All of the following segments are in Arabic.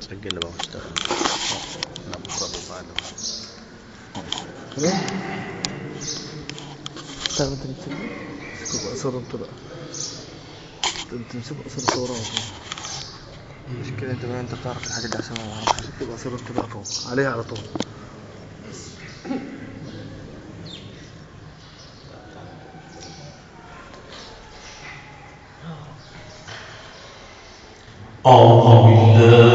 سجل بقى واشتغل خلاص اشتغل انت تبقى صورة انت بقى تمسك على طول المشكلة انت بقى انت بتعرف الحاجات دي عشان أنا ما أعرفش تبقى صورة انت بقى طول عليها على طول أعوذ بالله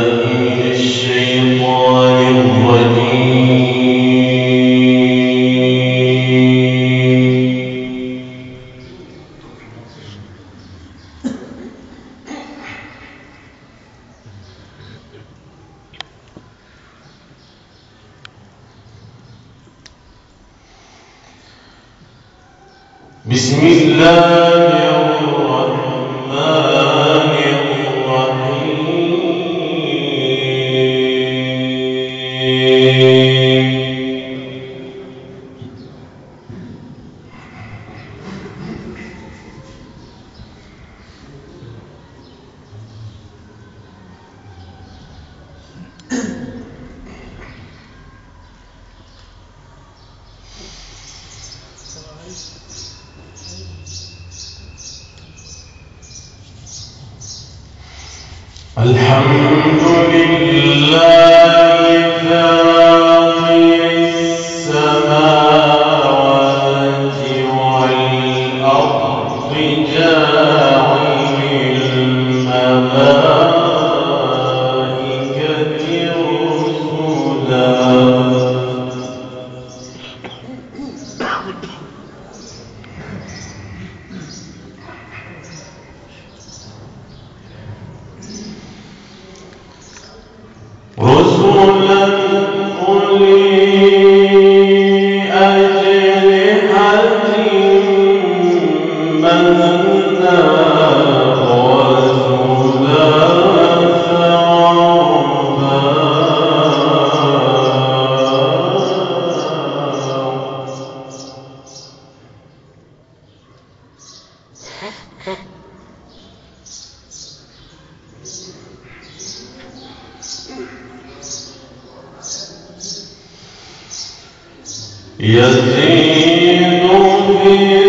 الحمد لله يزيد في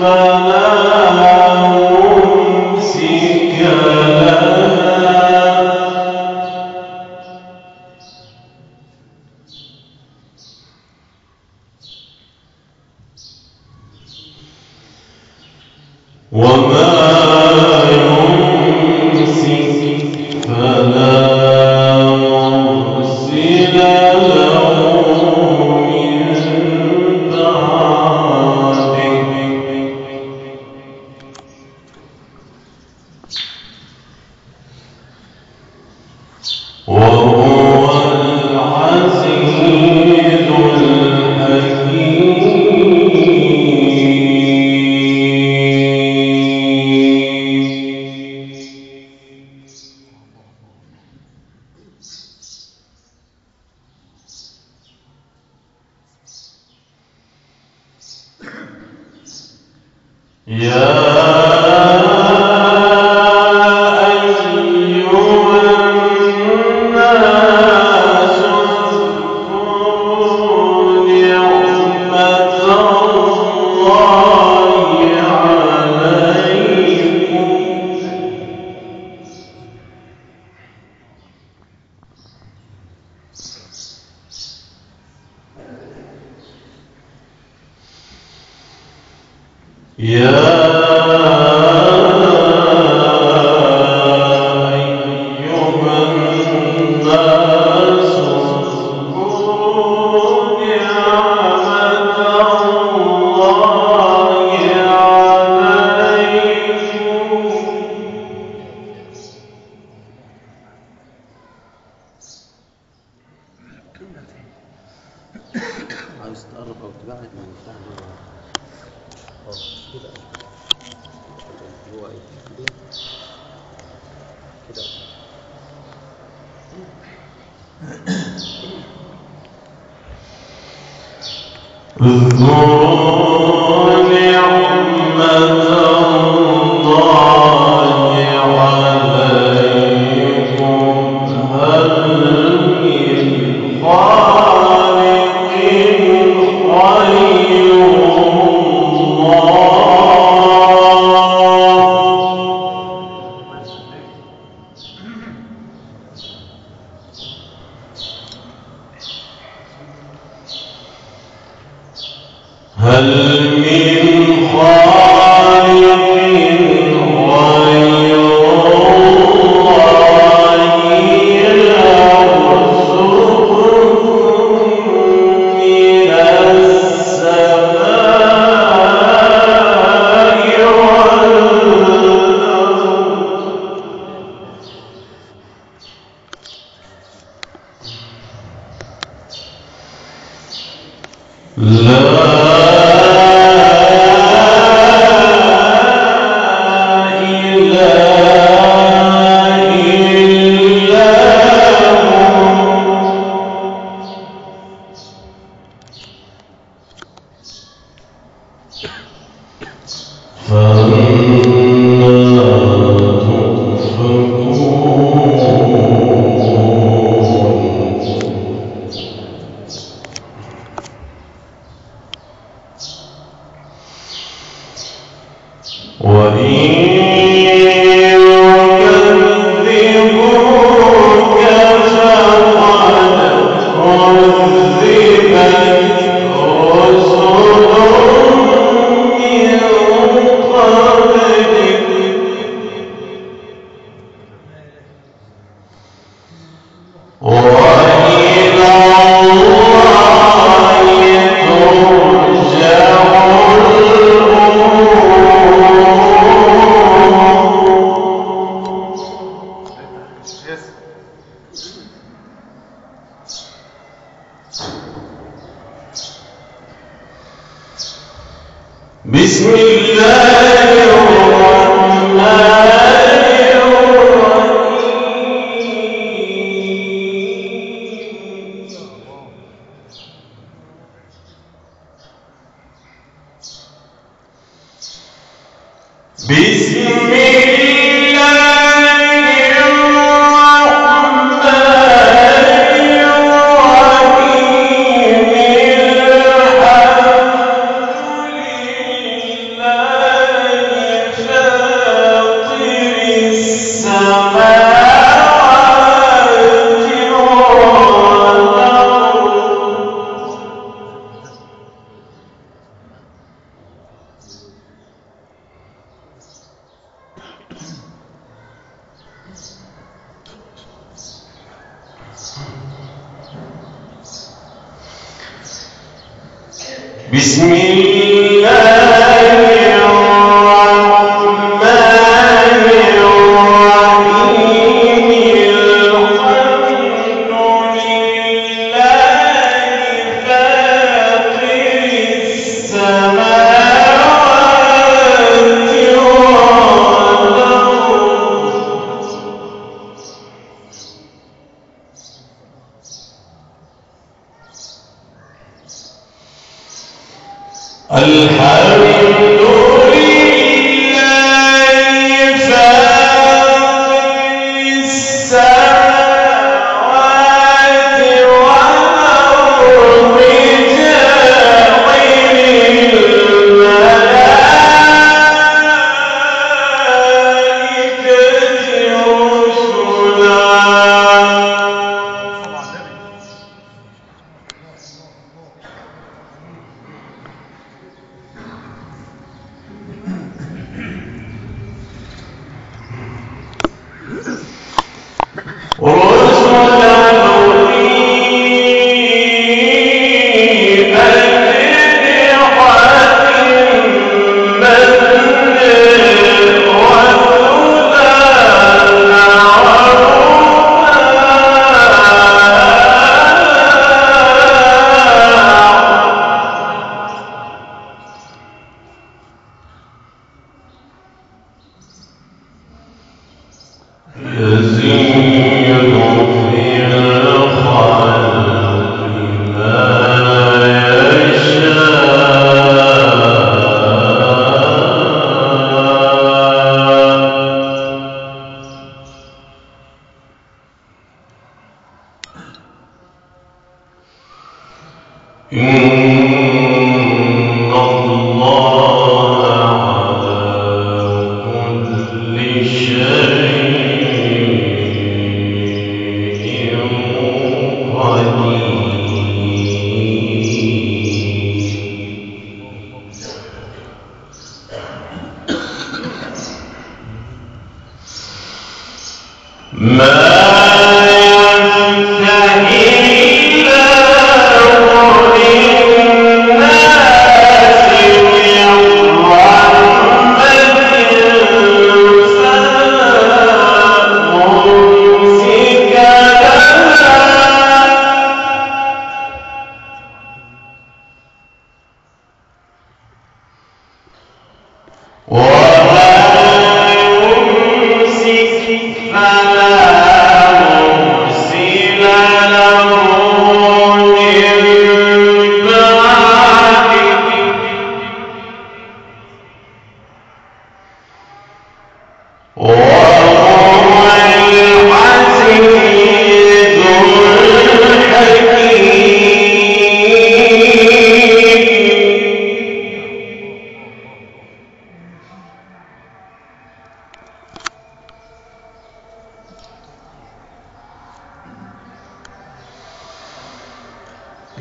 فلا 我的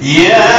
Yeah.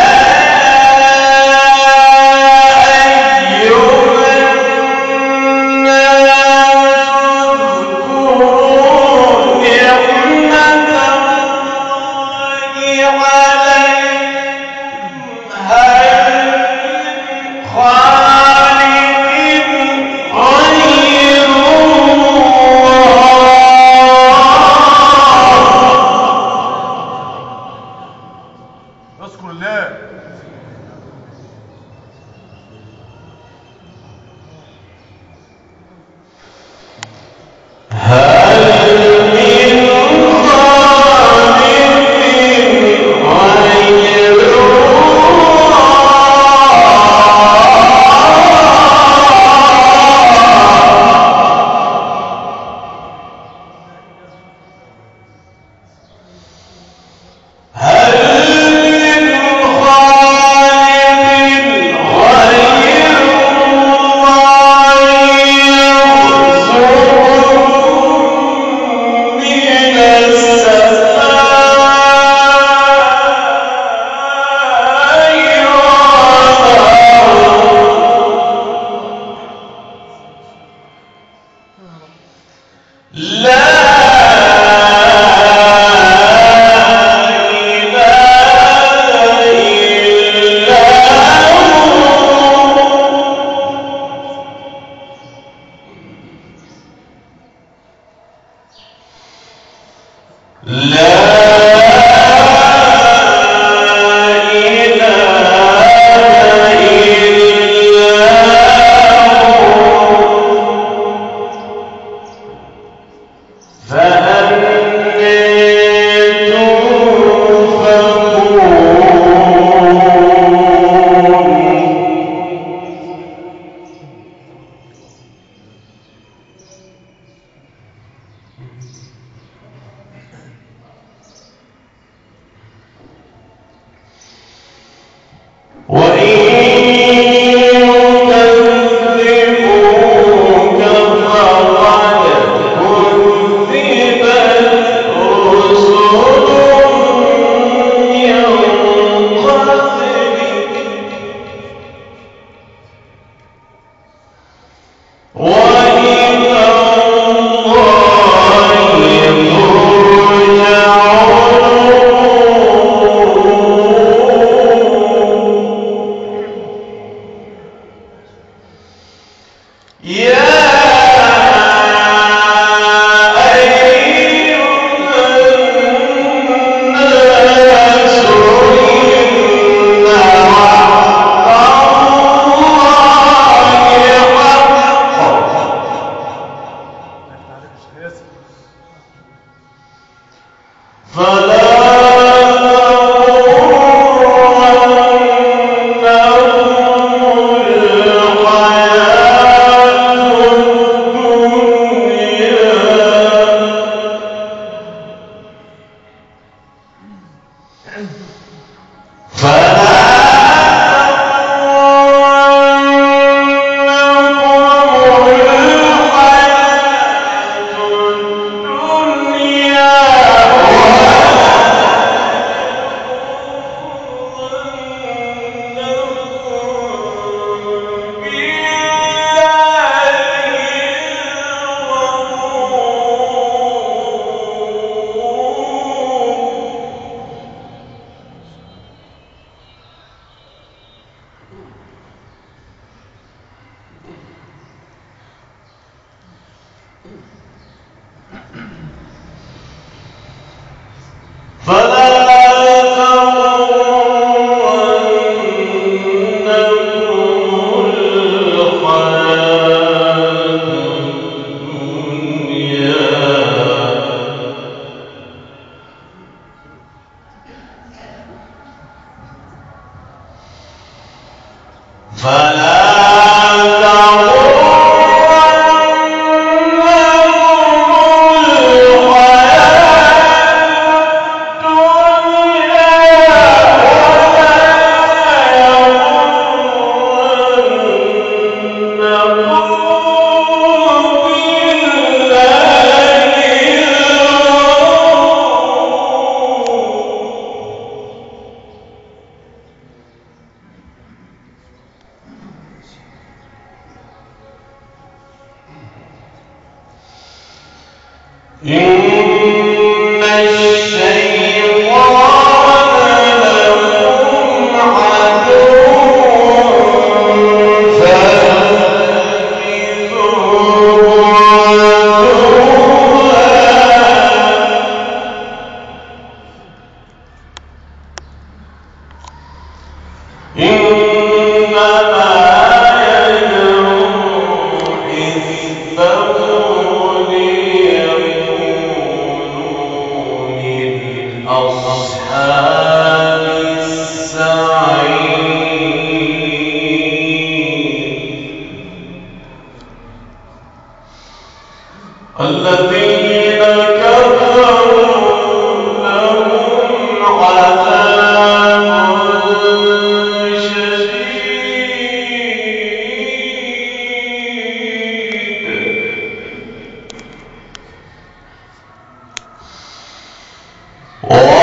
Oh!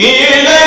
in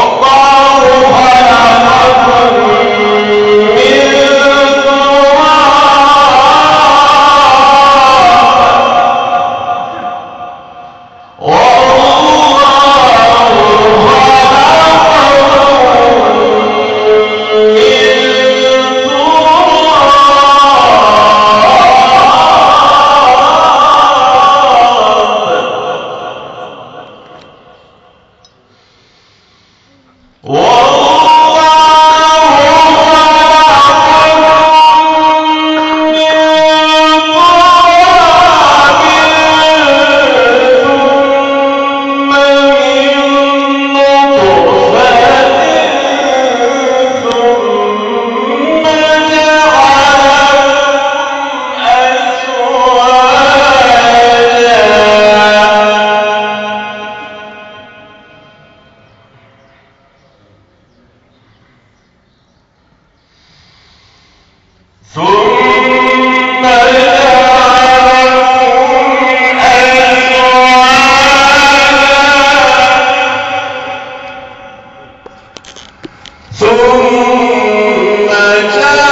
Vamos lá! ثم جاء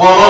اقرأ